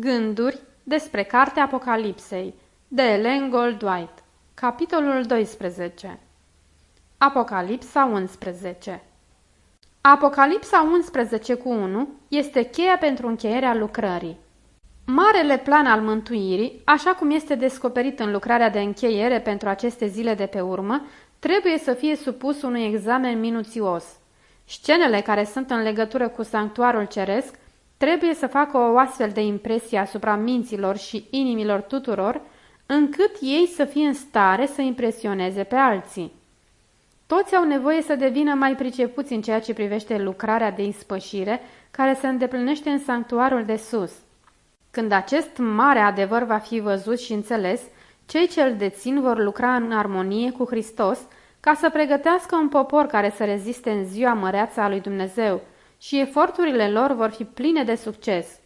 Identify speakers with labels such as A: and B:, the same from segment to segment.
A: Gânduri despre Cartea Apocalipsei de Ellen Goldwhite Capitolul 12 Apocalipsa 11 Apocalipsa 11 cu 1 este cheia pentru încheierea lucrării. Marele plan al mântuirii, așa cum este descoperit în lucrarea de încheiere pentru aceste zile de pe urmă, trebuie să fie supus unui examen minuțios. Scenele care sunt în legătură cu sanctuarul ceresc Trebuie să facă o astfel de impresie asupra minților și inimilor tuturor, încât ei să fie în stare să impresioneze pe alții. Toți au nevoie să devină mai pricepuți în ceea ce privește lucrarea de ispășire care se îndeplinește în sanctuarul de sus. Când acest mare adevăr va fi văzut și înțeles, cei ce îl dețin vor lucra în armonie cu Hristos ca să pregătească un popor care să reziste în ziua măreață a lui Dumnezeu, și eforturile lor vor fi pline de succes.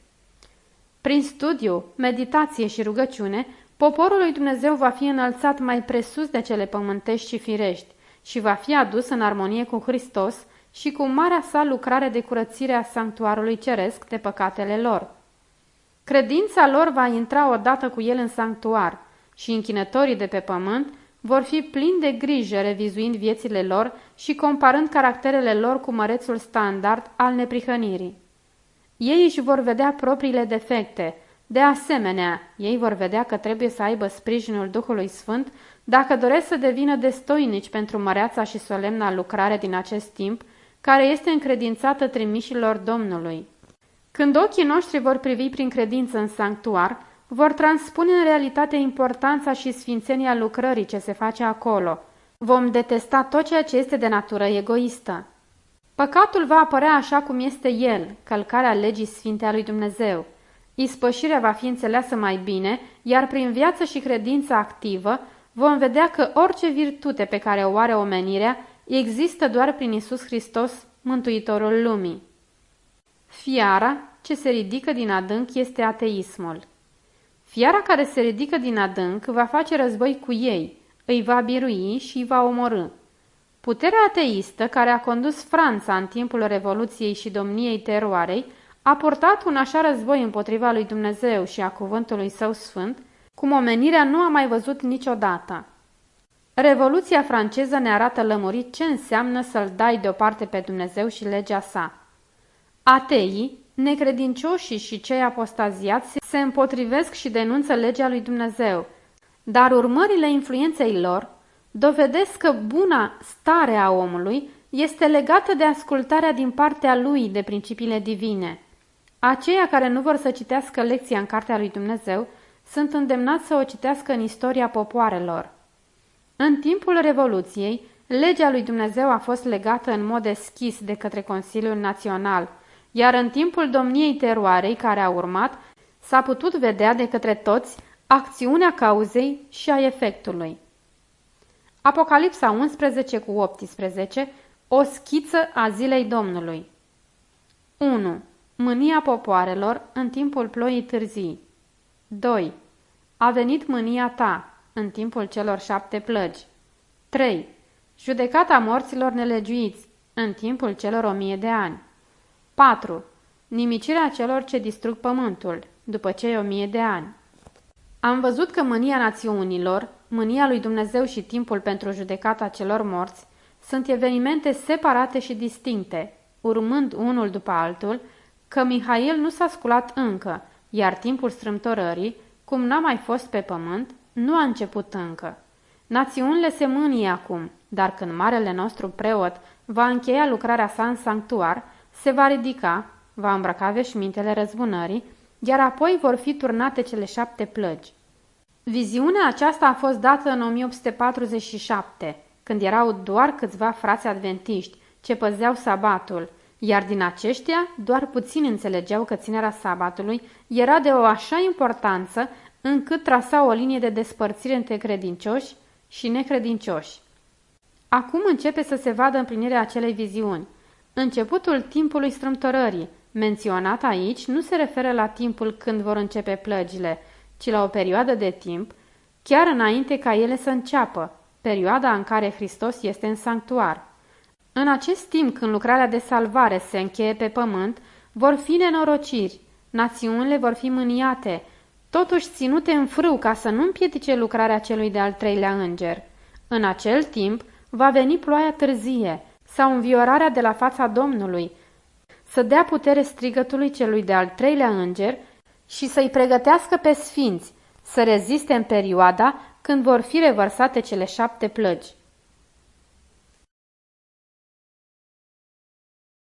A: Prin studiu, meditație și rugăciune, poporul lui Dumnezeu va fi înălțat mai presus de cele pământești și firești și va fi adus în armonie cu Hristos și cu marea sa lucrare de curățire a sanctuarului ceresc de păcatele lor. Credința lor va intra odată cu el în sanctuar și închinătorii de pe pământ vor fi plini de grijă revizuind viețile lor și comparând caracterele lor cu mărețul standard al neprihănirii. Ei își vor vedea propriile defecte. De asemenea, ei vor vedea că trebuie să aibă sprijinul Duhului Sfânt dacă doresc să devină destoinici pentru măreața și solemna lucrare din acest timp, care este încredințată trimișilor Domnului. Când ochii noștri vor privi prin credință în sanctuar, vor transpune în realitate importanța și sfințenia lucrării ce se face acolo. Vom detesta tot ceea ce este de natură egoistă. Păcatul va apărea așa cum este el, călcarea legii sfinte a lui Dumnezeu. Ispășirea va fi înțeleasă mai bine, iar prin viață și credință activă vom vedea că orice virtute pe care o are omenirea există doar prin Isus Hristos, Mântuitorul lumii. Fiara ce se ridică din adânc este ateismul. Fiara care se ridică din adânc va face război cu ei, îi va birui și îi va omorâ. Puterea ateistă care a condus Franța în timpul Revoluției și domniei teroarei a purtat un așa război împotriva lui Dumnezeu și a cuvântului său sfânt, cum omenirea nu a mai văzut niciodată. Revoluția franceză ne arată lămurit ce înseamnă să-l dai deoparte pe Dumnezeu și legea sa. Ateii Necredincioșii și cei apostaziați se împotrivesc și denunță legea lui Dumnezeu, dar urmările influenței lor dovedesc că buna stare a omului este legată de ascultarea din partea lui de principiile divine. Aceia care nu vor să citească lecția în cartea lui Dumnezeu sunt îndemnați să o citească în istoria popoarelor. În timpul Revoluției, legea lui Dumnezeu a fost legată în mod deschis de către Consiliul Național – iar în timpul domniei teroarei care a urmat, s-a putut vedea de către toți acțiunea cauzei și a efectului. Apocalipsa 11 cu 18, o schiță a zilei Domnului 1. Mânia popoarelor în timpul ploii târzii 2. A venit mânia ta în timpul celor șapte plăgi 3. Judecata morților nelegiuiți în timpul celor o mie de ani 4. Nimicirea celor ce distrug pământul, după cei o mie de ani. Am văzut că mânia națiunilor, mânia lui Dumnezeu și timpul pentru judecata celor morți sunt evenimente separate și distincte, urmând unul după altul, că Mihail nu s-a sculat încă, iar timpul strâmtorării, cum n-a mai fost pe pământ, nu a început încă. Națiunile se mânie acum, dar când marele nostru preot va încheia lucrarea sa în sanctuar, se va ridica, va îmbrăca veșmintele răzbunării, iar apoi vor fi turnate cele șapte plăgi. Viziunea aceasta a fost dată în 1847, când erau doar câțiva frați adventiști ce păzeau sabatul, iar din aceștia doar puțini înțelegeau că ținerea sabatului era de o așa importanță încât trasa o linie de despărțire între credincioși și necredincioși. Acum începe să se vadă împlinirea acelei viziuni – Începutul timpului strâmtorării, menționat aici, nu se referă la timpul când vor începe plăgile, ci la o perioadă de timp, chiar înainte ca ele să înceapă, perioada în care Hristos este în sanctuar. În acest timp, când lucrarea de salvare se încheie pe pământ, vor fi nenorociri, națiunile vor fi mâniate, totuși ținute în frâu ca să nu împiedice lucrarea celui de-al treilea înger. În acel timp va veni ploaia târzie sau înviorarea de la fața Domnului, să dea putere strigătului celui de-al treilea înger și să-i pregătească pe sfinți să reziste în perioada când vor fi revărsate cele șapte plăgi.